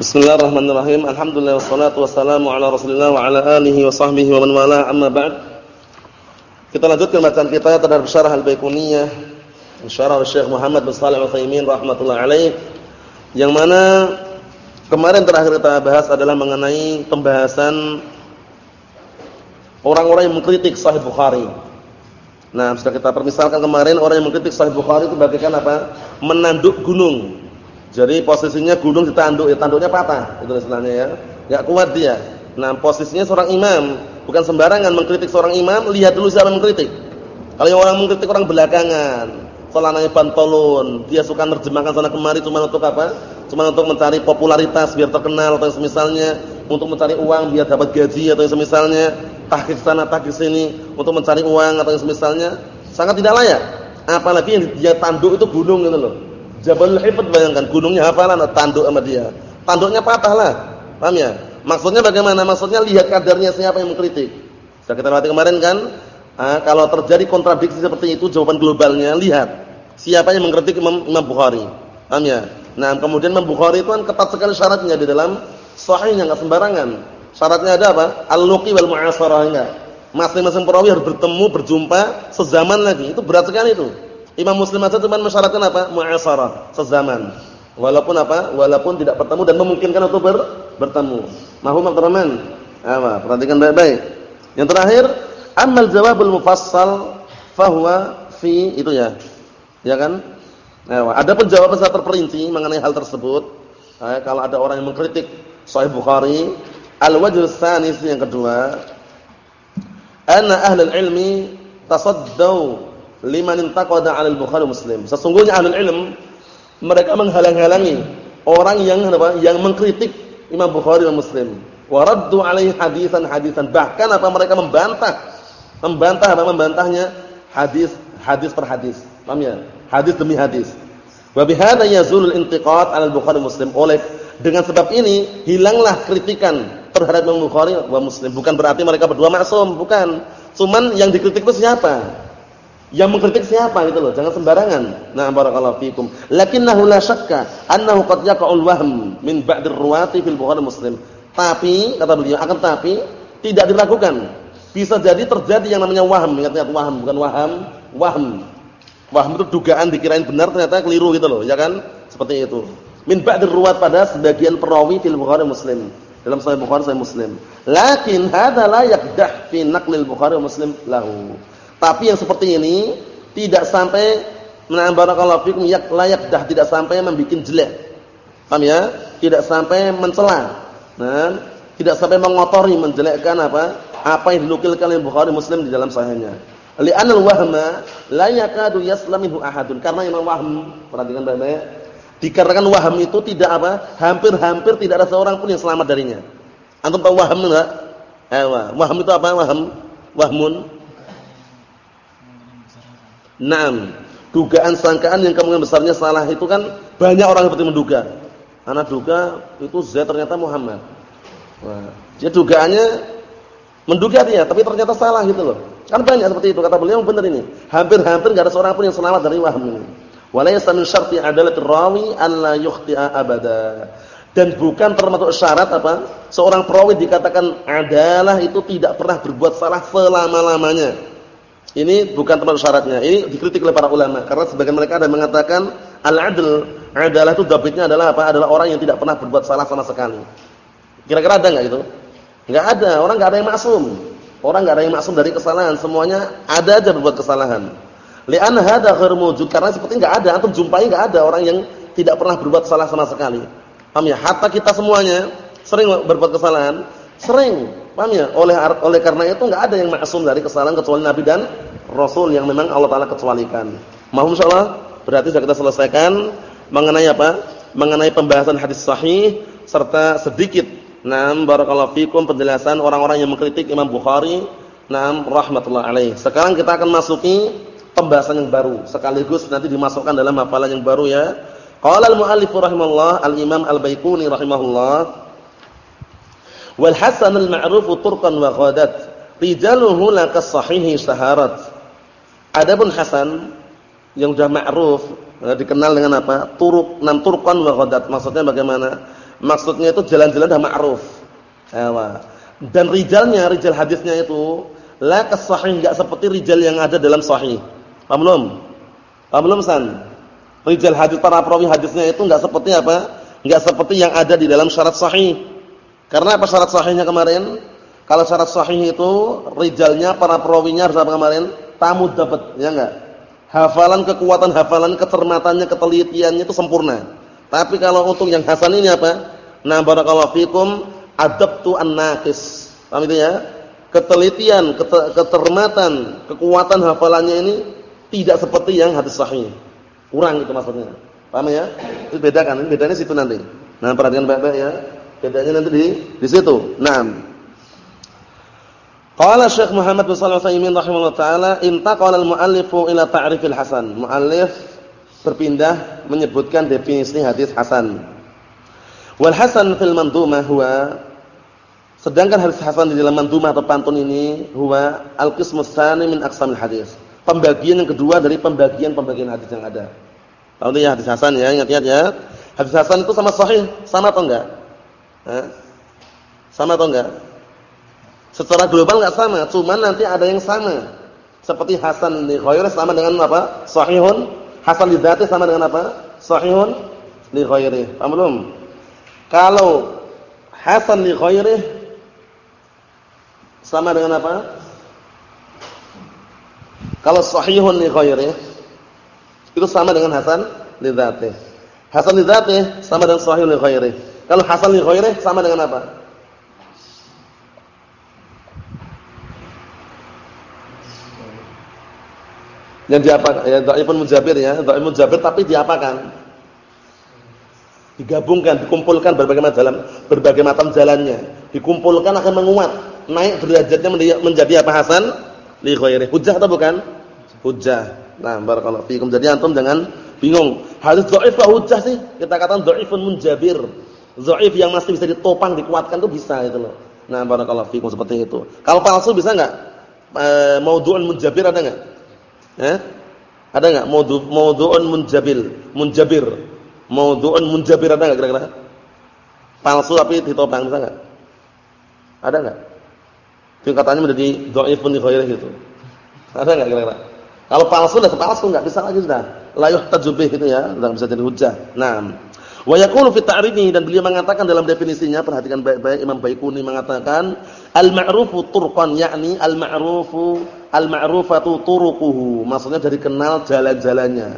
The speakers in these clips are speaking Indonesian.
Bismillahirrahmanirrahim. Alhamdulillah wassalatu wassalamu ala Rasulillah wa ala alihi wa sahbihi wa man wala amma ba'd. Kita lanjutkan bacaan kita terhadap syarah Al-Baiquniyah syarah Syekh Muhammad bin Shalih Al-Utsaimin rahimatullah alaih. Yang mana kemarin terakhir kita bahas adalah mengenai pembahasan orang-orang yang mengkritik Sahih Bukhari. Nah, sudah kita permisalkan kemarin orang yang mengkritik Sahih Bukhari itu bagaikan apa? Menanduk gunung. Jadi posisinya gunung ditanduk, ya tanduknya patah, itu istilahnya ya. Enggak kuat dia. Nah, posisinya seorang imam, bukan sembarangan mengkritik seorang imam, lihat dulu siapa yang mengkritik. Kalau yang orang mengkritik orang belakangan, celananya pantolon, dia suka nerjemahkan sana kemari cuma untuk apa? Cuma untuk mencari popularitas biar terkenal atau semisalnya, untuk mencari uang biar dapat gaji atau semisalnya, tahqiq sana tahqiq sini untuk mencari uang atau semisalnya, sangat tidak layak. Apalagi yang dia tanduk itu gunung gitu loh Jabalul Hifd bayangkan gunungnya hafalan tanduk sama dia. Tanduknya patah lah. Paham ya? Maksudnya bagaimana? Maksudnya lihat kadarnya siapa yang mengkritik. Sudah kita lewati kemarin kan? Ah, kalau terjadi kontradiksi seperti itu jawaban globalnya lihat siapa yang mengkritik Imam, Imam Bukhari. Paham ya? Nah, kemudian Imam Bukhari itu kan ketat sekali syaratnya di dalam sahihnya enggak sembarangan. Syaratnya ada apa? Al-luqi wal mu'asarah enggak. Masing-masing perawi harus bertemu, berjumpa sezaman lagi. Itu berat sekali itu. Imam Muslim aja cuma mensyaratkan apa? Mu'asarah, sezaman. Walaupun apa? Walaupun tidak bertemu dan memungkinkan untuk ber, bertemu. Mahum teman-teman? Apa? Perhatikan baik-baik. Yang terakhir, amal jawabul mufassal fahuwa fi itu ya. Ya kan? Nah, ada penjawaban secara terperinci mengenai hal tersebut. Nah, kalau ada orang yang mengkritik Sahih Bukhari, al-wajh tsanis yang kedua, anna ahlul ilmi tasaddau liman intaqada 'ala al-Bukhari Muslim. Sesungguhnya ahlul ilm mereka menghalang-halangi orang yang apa? yang mengkritik Imam Bukhari dan Muslim. Wa raddu 'alaihi hadisan-hadisan. Bahkan apa mereka membantah membantah apa membantahnya hadis hadis per hadis. Paham ya? Hadis demi hadis. Wa bihadza yazulul intiqad 'ala al-Bukhari Muslim. Oleh dengan sebab ini hilanglah kritikan terhadap Imam Bukhari wa Muslim. Bukan berarti mereka berdua maksum, bukan. Cuman yang dikritik itu siapa? Yang mengkritik siapa gitu loh, jangan sembarangan. Nah, barakallahu fikum. Lakinnahu la syakka annahu qad yaqa'ul wahm min ba'dir ruwati fil Bukhari Muslim. Tapi kata beliau akan tapi tidak diragukan. Bisa jadi terjadi yang namanya wahm, ingat-ingat wahm bukan waham, wahm. Wahm itu dugaan dikirain benar ternyata keliru gitu loh, ya kan? Seperti itu. Min ba'dir ruwat pada sebagian perawi fil Bukhari Muslim. Dalam Sahih Bukhari Sahih Muslim. Lakin hadza la yaqdah fi naqlil Bukhari Muslim lahu. Tapi yang seperti ini tidak sampai menambah barakallahu fikum yak layak dah tidak sampai membuat jelek. Paham ya? Tidak sampai mencela. Nah, tidak sampai mengotori, menjelekkan apa? Apa yang dinukilkan oleh Bukhari Muslim di dalam sahihnya. Li'anal wahma la yakadu yaslamihu ahadun. Karena yang wahm, perhatikan baik-baik. Dikarenakan waham itu tidak apa? Hampir-hampir tidak ada seorang pun yang selamat darinya. Antum tahu waham enggak? Eh, waham itu apa? Waham, wahmun Naam. Dugaan sangkaan yang kemungkinan besarnya salah itu kan banyak orang seperti menduga. Anak duga itu Z ternyata Muhammad. Wah, dia dugaannya menduga dia, tapi ternyata salah gitu loh. Kan banyak seperti itu kata beliau benar ini. Hampir-hampir enggak ada seorang pun yang selamat dari waham ini. Walaysa min syarti adalah rawi an la yukhti'a abada. Dan bukan termasuk syarat apa? Seorang perawi dikatakan adalah itu tidak pernah berbuat salah selama-lamanya. Ini bukan termasuk syaratnya. Ini dikritik oleh para ulama karena sebagian mereka ada mengatakan al-adl adalah itu dhabitnya adalah apa? Adalah orang yang tidak pernah berbuat salah sama sekali. Kira-kira ada enggak itu? Enggak ada. Orang enggak ada yang maksum. Orang enggak ada yang maksum dari kesalahan. Semuanya ada aja berbuat kesalahan. Li'an hadza ghairu mawjud karena seperti enggak ada antum jumpai enggak ada orang yang tidak pernah berbuat salah sama sekali. Paham ya? Hatta kita semuanya sering berbuat kesalahan, sering Paham ya? Oleh oleh karena itu enggak ada yang maksum dari kesalahan kecuali Nabi dan Rasul yang memang Allah taala kecualikan. Mohon insyaallah berarti sudah kita selesaikan mengenai apa? Mengenai pembahasan hadis sahih serta sedikit Naam barakallahu fikum penjelasan orang-orang yang mengkritik Imam Bukhari. Naam rahmatullah alaih. Sekarang kita akan masuki pembahasan yang baru sekaligus nanti dimasukkan dalam hafalan yang baru ya. Qala al-muallif rahimallahu al-Imam Al-Baiquni rahimahullah Wal hasan al-ma'ruf turqan wa ghadat. Rijaluhu la sahihi saharat. Adapun hasan yang sudah ma'ruf, eh, dikenal dengan apa? Turuk, nam turqan wa ghadat. Maksudnya bagaimana? Maksudnya itu jalan-jalan dah ma'ruf. Dan rijalnya, rijal hadisnya itu la kasahih enggak seperti rijal yang ada dalam sahih. Paham belum? Paham belum San? Rijal hadis para perawi hadisnya itu enggak seperti apa? Enggak seperti yang ada di dalam syarat sahih. Karena apa syarat sahihnya kemarin? Kalau syarat sahih itu rijalnya para perawinya harus apa kemarin? Tamu dapat, ya enggak? Hafalan kekuatan hafalan, kecermatannya, ketelitiannya itu sempurna. Tapi kalau untuk yang hasan ini apa? Nah, barakallahu fikum adabtu an-naqis. Paham itu ya? Ketelitian, ketermatan, kekuatan hafalannya ini tidak seperti yang hadis sahih. Kurang itu maksudnya. Paham ya? Itu beda kan? Bedanya situ nanti. Nah, perhatikan baik-baik ya. Bedanya nanti di di situ. Nah, Qala Syekh Muhammad bin Shalih Al-Utsaimin rahimahullah taala, intaqala al-muallifu ila ta'rifil hasan. Muallif berpindah menyebutkan definisi hadis hasan. Wal hasan fil mandumah huwa sedangkan hadis hasan di dalam mandumah atau pantun ini huwa al-qismus tsani min aqsamil hadis. Pembagian yang kedua dari pembagian-pembagian hadis yang ada. Tahu ya hadis hasan ya, ingat-ingat ya. Hadis hasan itu sama sahih, sama atau enggak? Sama atau enggak? Secara global enggak sama, cuman nanti ada yang sama. Seperti hasan li ghairi sama dengan apa? Sahihun. Hasan li dzati sama dengan apa? Sahihun li ghairi. Paham? Kalau hasan li ghairi sama dengan apa? Kalau sahihun li ghairi itu sama dengan hasan li dzati. Hasan li dzati sama dengan sahih li ghairi. Kalau hasan li ghairi sama dengan apa? Yang diapakan? Ya dhaifun mujabir ya, dhaif mujabir tapi diapakan? digabungkan, dikumpulkan berbagai macam berbagai macam jalannya, dikumpulkan akan menguat, naik derajatnya menjadi apa Hasan li ghairi. Hujjah atau bukan? Hujjah. Nah, barakallahu fikum. Jadi antum jangan bingung. Hadis dhaif kok hujjah sih? Kita katakan dhaifun munjabir. Dhaif yang masih bisa ditopang, dikuatkan itu bisa itu loh. Nah, barakallahu fikum seperti itu. Kalau palsu bisa enggak? E, maudhu'un munjabir ada enggak? Eh? Ada enggak maudhu' maudhu'un munjabil, munjabir? Maudhu'un munjabir ada enggak kira-kira? Palsu tapi ditopang bisa enggak? Ada enggak? Tingkatannya menjadi dhaifun li ghairihi gitu. Ada enggak kira-kira? Kalau palsu sudah palsu enggak bisa lagi sudah. La yuhtaju gitu ya, enggak bisa jadi hujjah. Nah, wa yaqulu fi dan beliau mengatakan dalam definisinya perhatikan baik-baik Imam Baikuni mengatakan al-ma'rufu turqan yakni al-ma'rufu al-ma'rufatu turuquhu. Maksudnya dari kenal jalan-jalannya.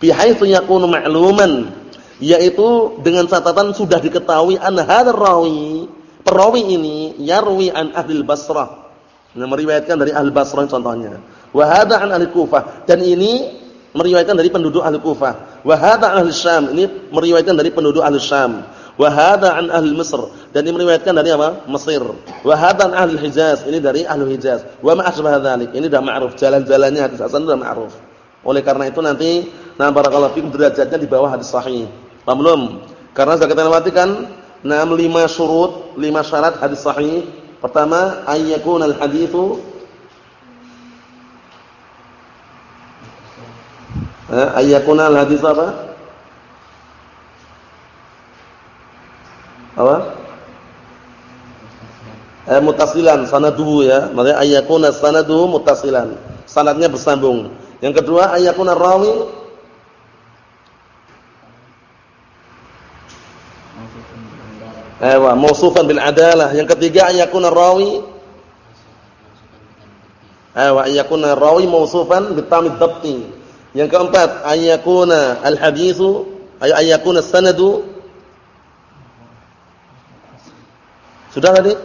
Bihaitsu yakunu ma'luman yaitu dengan catatan sudah diketahui an hadzal rawi perawi ini yarwi an ahli Basrah. Nah, meriwayatkan dari ahli Basrah contohnya. Wa hadza an ahli Kufah dan ini meriwayatkan dari penduduk ahli Kufah wa hadza ahli Syam ini meriwayatkan dari penduduk ahli Syam. Wa hadza an ahli Mesir dan ini meriwayatkan dari apa? Mesir. Wa hadza an ahli Hijaz ini dari ahli Hijaz. Wa ma asbah dzalik ini sudah ma'ruf. Jalan-jalannya hadis hasan sudah ma'ruf. Oleh karena itu nanti nah barakallahu derajatnya di bawah hadis sahih. Paham belum? Karena sudah kita lewatikan enam lima syurut, lima syarat hadis sahih. Pertama, al haditsu Eh, al hadis apa? Apa? Eh, mutasilan sanaduhu ya. Maksudnya ayyakuna sanaduhu mutasilan. Sanadnya bersambung. Yang kedua, ayyakuna rawi Ewa, mausufan bil adalah. Yang ketiga ayakuna rawi Ewa, ayakuna rawi mausufan bitamid dhabti. Yang keempat ayakuna al haditsu ay ayakuna sanadu Sudah tadi?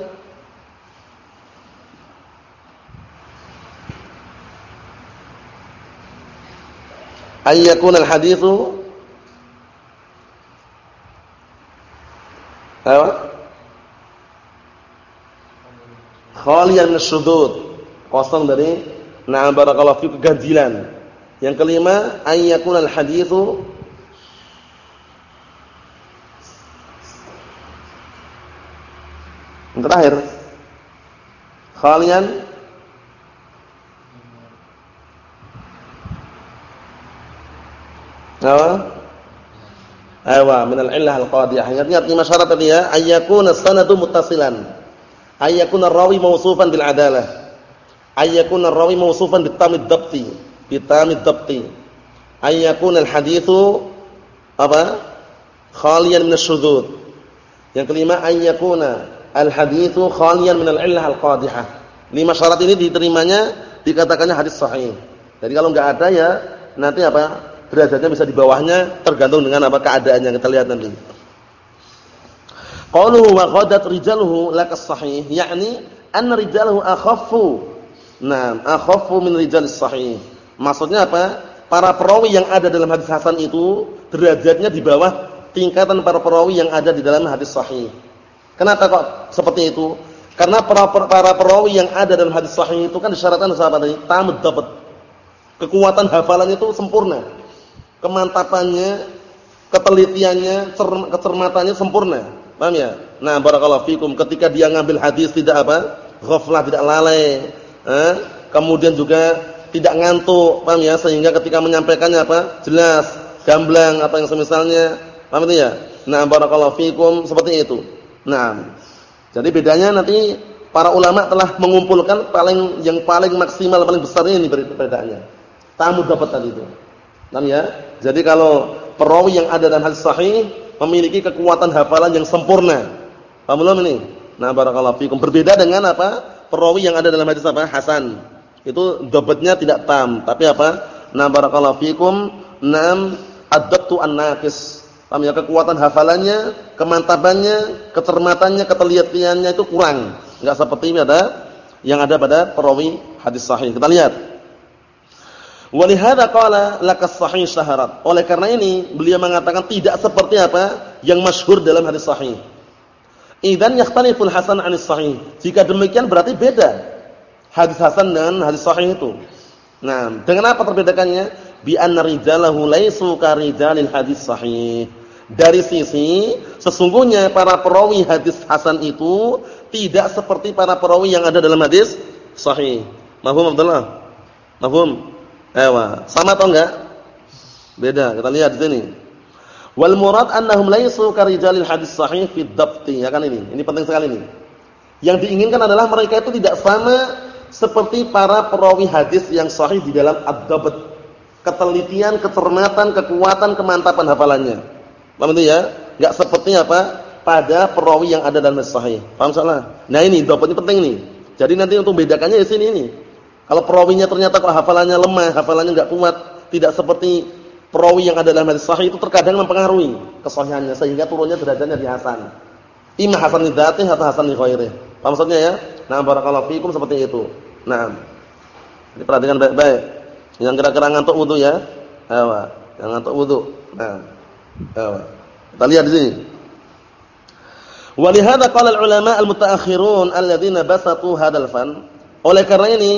Ayakuna al haditsu Apa? Khaliyan syudud. Kosong dari na'am barakallahu fi keganjilan. Yang kelima, ayyakun al-haditsu Yang terakhir. Khalian Apa? Aywa min al-illah al-qadiyah. Ingat-ingat lima syarat tadi ya, ayyakuna sanadu muttasilan. Ayyakuna rawi mawsufan bil adalah. Ayyakuna rawi mawsufan bit tamid dabti, bit tamid dabti. Ayyakuna al-haditsu apa? Khaliyan min asy-syudzud. Yang kelima ayyakuna al-haditsu khaliyan min al-illah al-qadihah. Lima syarat ini diterimanya dikatakannya hadis sahih. Jadi kalau enggak ada ya nanti apa? derajatnya bisa di bawahnya tergantung dengan apa keadaannya kita lihat nanti. Qaluhu wa qadat rijaluhu lakas sahih, yakni anna rijaluhu akhaffu. Naam, akhaffu min rijalis sahih. Maksudnya apa? Para perawi yang ada dalam hadis hasan itu derajatnya di bawah tingkatan para perawi yang ada di dalam hadis sahih. Kenapa kok seperti itu? Karena para, para perawi yang ada dalam hadis sahih itu kan disyaratkan sahabat tadi tamud dapat. Kekuatan hafalannya itu sempurna kemantapannya, ketelitiannya, kecermatannya sempurna. Paham ya? Nah, barakallahu fikum ketika dia ngambil hadis tidak apa? ghaflah, tidak lalai. Eh? Kemudian juga tidak ngantuk, paham ya? Sehingga ketika menyampaikannya apa? Jelas, gamblang apa yang semisalnya. Paham itu ya? Nah, barakallahu fikum seperti itu. Nah, jadi bedanya nanti para ulama telah mengumpulkan paling yang paling maksimal, paling besar ini perbedaannya. Tamu dapat tadi itu. Paham ya? Jadi kalau perawi yang ada dalam hadis sahih memiliki kekuatan hafalan yang sempurna. Paham belum ini? Nah, barakallahu fikum. Berbeda dengan apa? Perawi yang ada dalam hadis apa? Hasan. Itu dobetnya tidak tam, tapi apa? Nah, barakallahu fikum. Nam adabtu an-naqis. Paham ya? Kekuatan hafalannya, kemantapannya, kecermatannya, ketelitiannya itu kurang. Enggak seperti ada yang ada pada perawi hadis sahih. Kita lihat. Walihada qala lakas sahih syaharat. Oleh karena ini beliau mengatakan tidak seperti apa yang masyhur dalam hadis sahih. Idan yakhtaliful hasan anis sahih. Jika demikian berarti beda hadis hasan dan hadis sahih itu. Nah, dengan apa perbedaannya? Bi anna rijalahu laisu karijalil hadis sahih. Dari sisi sesungguhnya para perawi hadis hasan itu tidak seperti para perawi yang ada dalam hadis sahih. Mahfum Abdullah? Mahfum? Ewa, sama atau enggak? Beda. Kita lihat di sini. Wal murad annahum laisu karijalil hadis sahih fi dhabti. Ya kan ini. Ini penting sekali ini. Yang diinginkan adalah mereka itu tidak sama seperti para perawi hadis yang sahih di dalam ad-dhabt. Ketelitian, kecermatan, kekuatan, kemantapan hafalannya. Paham itu ya? Enggak seperti apa? Pada perawi yang ada dalam sahih. Paham salah? Nah ini ini penting nih. Jadi nanti untuk bedakannya di sini ini. Kalau perawinya ternyata kok hafalannya lemah, hafalannya enggak kuat, tidak seperti perawi yang ada dalam hadis sahih itu terkadang mempengaruhi kesahihannya sehingga turunnya derajatnya di hasan. Ima hasan li atau hasan li. Paham maksudnya ya? Nah, barakallahu fikum seperti itu. Nah. Jadi perhatikan baik-baik. Yang kira-kira ngantuk wudu ya. Ayo, yang ngantuk wudu. Nah. Ayo. Kita lihat di sini. Walihada qala al-ulama al-mutaakhirun alladziina basatu hadzal fan. Oleh karena ini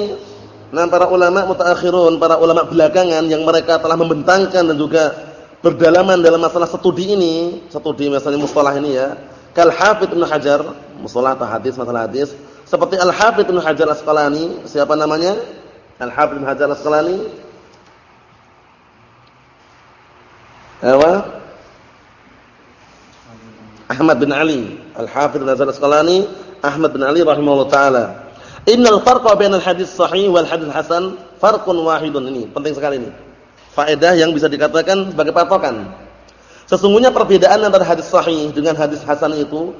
Nah, para ulama mutaakhirun, para ulama belakangan yang mereka telah membentangkan dan juga berdalaman dalam masalah studi ini, studi masalah mustalah ini ya. Kal Hafidz Ibnu Hajar, mustalah atau hadis, masalah hadis, seperti Al Hafidz Ibnu Hajar Asqalani, siapa namanya? Al Hafidz Ibnu Hajar Asqalani. Apa? Ahmad bin Ali, Al Hafidz Ibnu Hajar Asqalani, Ahmad bin Ali rahimahullah taala. Innal farqa bainal hadis sahih wal hadis hasan farqun wahidun ini. Penting sekali ini. Faedah yang bisa dikatakan sebagai patokan. Sesungguhnya perbedaan antara hadis sahih dengan hadis hasan itu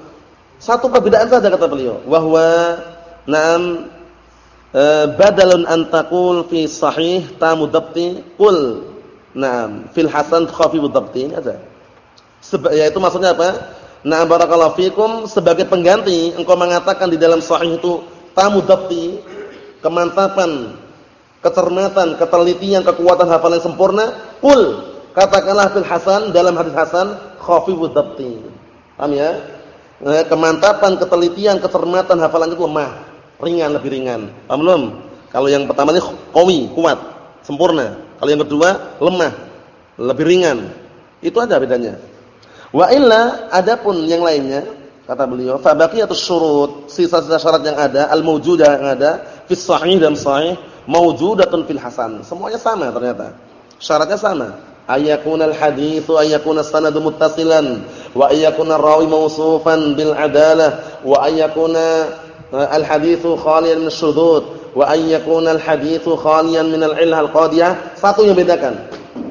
satu perbedaan saja kata beliau. Wahwa na'am e, badalun an taqul fi sahih tamu dabti qul na'am fil hasan khafifu dabti ini aja. Seba, yaitu maksudnya apa? Nah barakallahu fikum sebagai pengganti engkau mengatakan di dalam sahih itu tamu dapti, kemantapan, kecermatan, ketelitian, kekuatan hafalan sempurna, kul katakanlah fil hasan dalam hadis hasan khafifud dapti. Paham ya? Eh, kemantapan, ketelitian, kecermatan hafalan itu lemah, ringan lebih ringan. Paham belum? Kalau yang pertama ini qawi, kuat, sempurna. Kalau yang kedua lemah, lebih ringan. Itu aja bedanya. Wa illa adapun yang lainnya Kata beliau, fa baqiyatus syurut, sisa-sisa syarat yang ada, al-mawjudah yang ada fi sahih dan sahih, mawjudatun fil hasan. Semuanya sama ternyata. Syaratnya sama. Ayakuna al-haditsu ayakuna sanadu muttasilan wa ayakuna rawi mawsufan bil adalah wa ayakuna eh, al-haditsu khaliyan min syudud wa ayakuna al-haditsu khaliyan min al-illah al-qadiyah. Satu yang bedakan.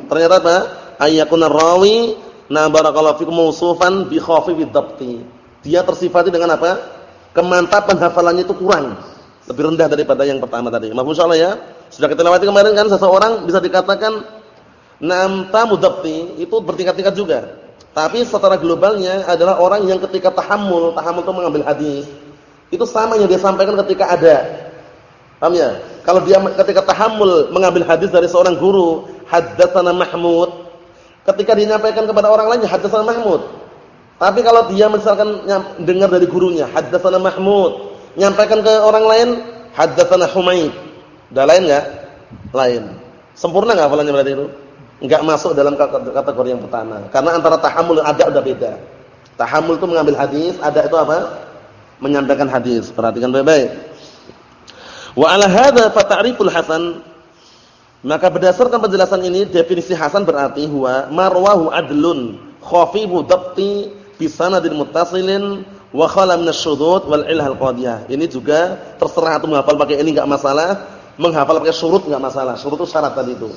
Ternyata apa? Ayakuna rawi na barakallahu fikum mawsufan bi khafifid dia tersifati dengan apa? Kemantapan hafalannya itu kurang lebih rendah daripada yang pertama tadi. Maaf insyaallah ya. Sudah kita lewati kemarin kan seseorang bisa dikatakan nam tamu itu bertingkat-tingkat juga. Tapi secara globalnya adalah orang yang ketika tahammul, tahammul itu mengambil hadis. Itu sama yang dia sampaikan ketika ada. Paham ya? Kalau dia ketika tahammul mengambil hadis dari seorang guru, haddatsana Mahmud, ketika dia menyampaikan kepada orang lain haddatsana Mahmud. Tapi kalau dia misalkan dengar dari gurunya, haddatsana Mahmud, nyampaikan ke orang lain haddatsana Humaid. Dah lain enggak? Lain. Sempurna enggak hafalannya berarti itu? Enggak masuk dalam kategori yang pertama. Karena antara tahammul dan ada udah beda. Tahammul itu mengambil hadis, ada itu apa? Menyampaikan hadis. Perhatikan baik-baik. Wa ala hadza fa ta'riful hasan maka berdasarkan penjelasan ini definisi hasan berarti huwa marwahu adlun khafifu dhabti bi sanadin muttasilin wa khala minasyudud wal ilhal qadiyah. Ini juga terserah atau menghafal pakai ini enggak masalah, menghafal pakai syurut enggak masalah. Syurut itu syarat tadi itu.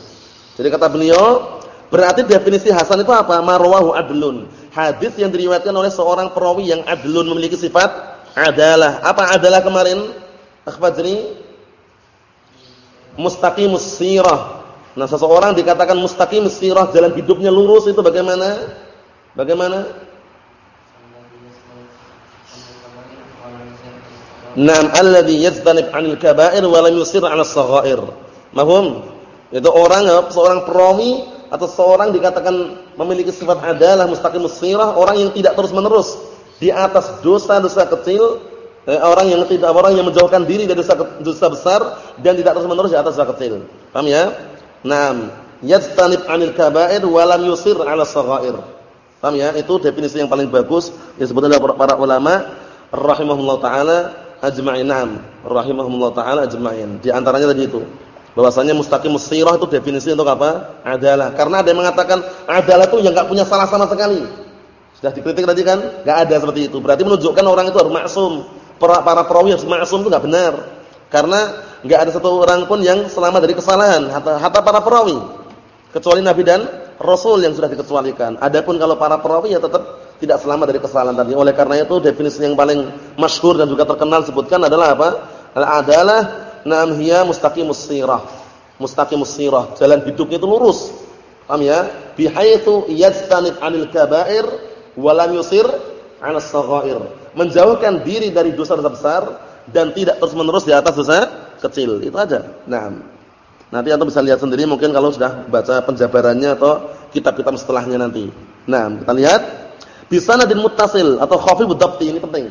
Jadi kata beliau, berarti definisi hasan itu apa? Marwahu adlun. Hadis yang diriwayatkan oleh seorang perawi yang adlun memiliki sifat adalah. Apa adalah kemarin? Akhfajri mustaqimus sirah. Nah, seseorang dikatakan mustaqimus sirah, jalan hidupnya lurus itu bagaimana? Bagaimana? Naam alladhi yajtanib 'anil kaba'ir wa lam yusir 'ala as-saghair. Mahum? Itu orang seorang perawi atau seorang dikatakan memiliki sifat adalah mustaqimus sirah, orang yang tidak terus-menerus di atas dosa-dosa kecil, eh, orang yang tidak orang yang menjauhkan diri dari dosa, dosa besar dan tidak terus-menerus di atas dosa kecil. Paham ya? Naam, yajtanib 'anil kaba'ir wa lam yusir 'ala as-saghair. Paham ya? Itu definisi yang paling bagus disebutkan oleh para ulama rahimahullah taala ajma'in. Naam, rahimahumullah taala ajma'in. Di antaranya tadi itu. Bahwasanya mustaqimus sirah itu definisi untuk apa? Adalah. Karena ada yang mengatakan adalah itu yang enggak punya salah sama sekali. Sudah dikritik tadi kan? Enggak ada seperti itu. Berarti menunjukkan orang itu harus maksum. Para, para perawi harus maksum itu enggak benar. Karena enggak ada satu orang pun yang selamat dari kesalahan, hatta, hatta para perawi. Kecuali Nabi dan Rasul yang sudah dikecualikan. Adapun kalau para perawi ya tetap tidak selamat dari kesalahan tadi. Oleh karena itu definisi yang paling masyhur dan juga terkenal sebutkan adalah apa? Al-adalah nam hiya mustaqimus sirah. Mustaqimus sirah, jalan hidupnya itu lurus. Paham ya? Bihaitsu yajtanib 'anil kaba'ir wa lam yusir 'ala saghair. Menjauhkan diri dari dosa-dosa besar dan tidak terus-menerus di atas dosa kecil. Itu aja. Nah, nanti antum bisa lihat sendiri mungkin kalau sudah baca penjabarannya atau kitab-kitab setelahnya nanti. Nah, kita lihat Bisanadin muttasil atau khafifud dhabti ini penting.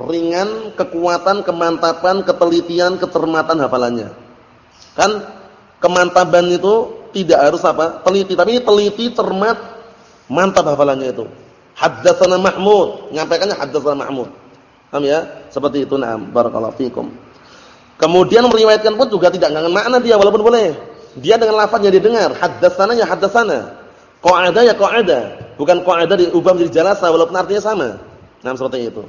Ringan, kekuatan, kemantapan, ketelitian, kecermatan hafalannya. Kan kemantapan itu tidak harus apa? Teliti, tapi teliti, cermat, mantap hafalannya itu. Haddatsana Mahmud, nyampaikannya haddatsana Mahmud. Paham ya? Seperti itu na'am. Barakallahu fikum. Kemudian meriwayatkan pun juga tidak ngangin makna dia walaupun boleh. Dia dengan lafaz yang didengar, haddatsana ya haddatsana. Qa'ada ya qa'ada. Bukan qa'ada diubah menjadi jalasa walaupun artinya sama. Nah, seperti itu.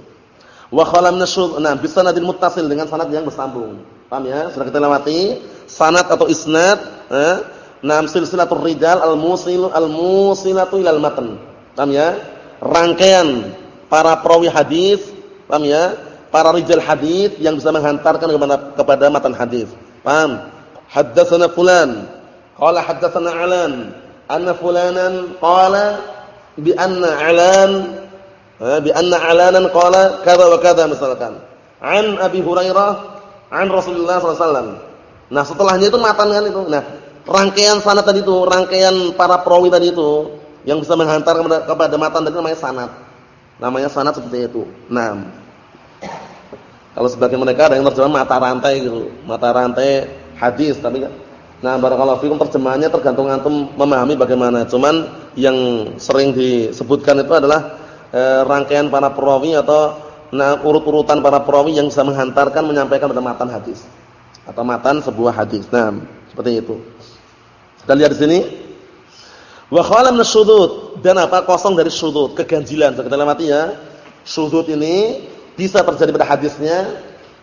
Wa khala min nah bisanadil muttasil dengan sanad yang bersambung. Paham ya? Sudah kita lewati sanad atau isnad, eh? Nam silsilatul rijal al-musil al-musilatu ilal matan. Paham ya? Rangkaian para perawi hadis, paham ya? Para rijal hadis yang bisa menghantarkan kepada kepada matan hadis. Paham? Haddatsana fulan, qala haddatsana alan, anna fulanan qala bi anna alan bi anna alanan qala kadza wa kadza misalkan. An Abi Hurairah an Rasulullah SAW nah setelahnya itu matan kan itu? Nah rangkaian sanad tadi itu rangkaian para perawi tadi itu yang bisa menghantar kepada, kepada matan tadi namanya sanad. Namanya sanad seperti itu. Nah kalau sebagian mereka ada yang terjemah mata rantai gitu. Mata rantai hadis tapi Nah, barakallahu fikum terjemahannya tergantung antum memahami bagaimana. Cuman yang sering disebutkan itu adalah e, rangkaian para perawi atau nah urut-urutan para perawi yang bisa menghantarkan menyampaikan pada matan hadis atau matan sebuah hadis. Nah, seperti itu. Kita lihat di sini. Wa khala min dan apa? Kosong dari syudud, keganjilan. Kita lewati ya. Syudud ini bisa terjadi pada hadisnya,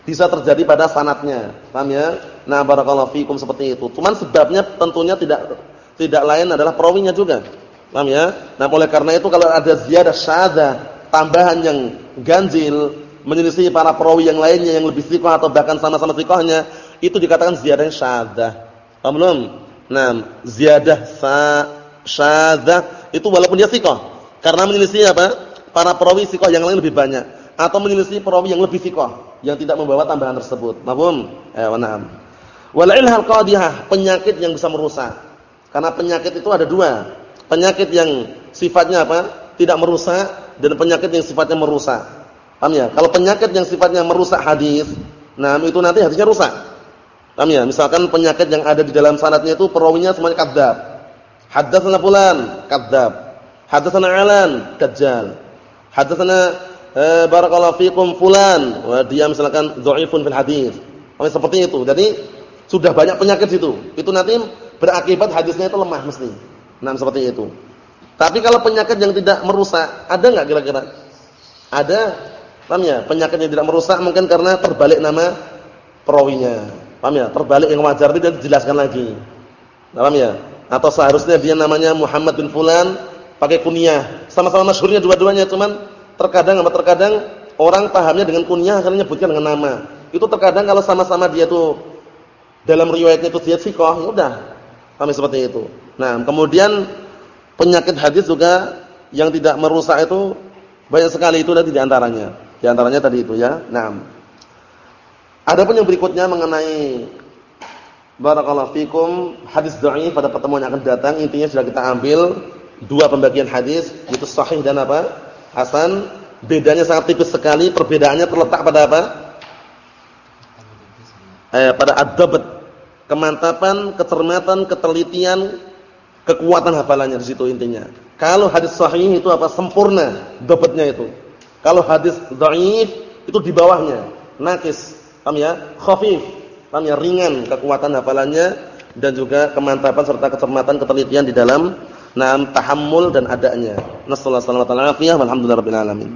bisa terjadi pada sanatnya. Paham ya? Nah, barakallahu fikum seperti itu. Cuman sebabnya tentunya tidak tidak lain adalah perawinya juga. Paham ya? Nah, oleh karena itu kalau ada ziyadah syadzah, tambahan yang ganjil menyelisih para perawi yang lainnya yang lebih sikoh atau bahkan sama-sama sikohnya, itu dikatakan ziyadah syadzah. Paham belum? Nah, ziyadah sa syadzah itu walaupun dia sikoh, karena menyelisih apa? Para perawi sikoh yang lain lebih banyak atau menyelisih perawi yang lebih sikoh yang tidak membawa tambahan tersebut. Paham? Eh, na'am. Wal ilhal qadihah, penyakit yang bisa merusak. Karena penyakit itu ada dua. Penyakit yang sifatnya apa? Tidak merusak dan penyakit yang sifatnya merusak. Paham ya? Kalau penyakit yang sifatnya merusak hadis, nah itu nanti hadisnya rusak. Paham ya? Misalkan penyakit yang ada di dalam sanadnya itu perawinya semuanya kadzab. Haddatsana fulan, kadzab. Haddatsana alan, dajjal. Haddatsana eh, barakallahu fikum fulan, wah dia misalkan dhaifun fil hadis. Seperti itu. Jadi sudah banyak penyakit situ. Itu nanti berakibat hadisnya itu lemah mesti. Nah, seperti itu. Tapi kalau penyakit yang tidak merusak, ada enggak kira-kira? Ada. Paham ya? Penyakit yang tidak merusak mungkin karena terbalik nama perawinya. Paham ya? Terbalik yang wajar tidak dijelaskan lagi. Paham ya? Atau seharusnya dia namanya Muhammad bin Fulan pakai kunyah. Sama-sama masyhurnya dua-duanya, cuman terkadang apa terkadang orang pahamnya dengan kunyah akhirnya nyebutkan dengan nama. Itu terkadang kalau sama-sama dia tuh dalam riwayatnya itu dia sikoh, ya udah kami seperti itu. Nah, kemudian penyakit hadis juga yang tidak merusak itu banyak sekali itu tadi di antaranya. Di antaranya tadi itu ya. Nah. Adapun yang berikutnya mengenai barakallahu fikum hadis dhaif pada pertemuan yang akan datang intinya sudah kita ambil dua pembagian hadis yaitu sahih dan apa? hasan. Bedanya sangat tipis sekali, perbedaannya terletak pada apa? Eh, pada ad-dabt kemantapan, kecermatan, ketelitian, kekuatan hafalannya di situ intinya. Kalau hadis sahih itu apa? Sempurna dapatnya itu. Kalau hadis dhaif itu di bawahnya, nakis. Paham ya? Khafif. Paham ya? Ringan kekuatan hafalannya dan juga kemantapan serta kecermatan, ketelitian di dalam nam tahammul dan adanya. Nasallahu alaihi wasallam. Alhamdulillah rabbil alamin.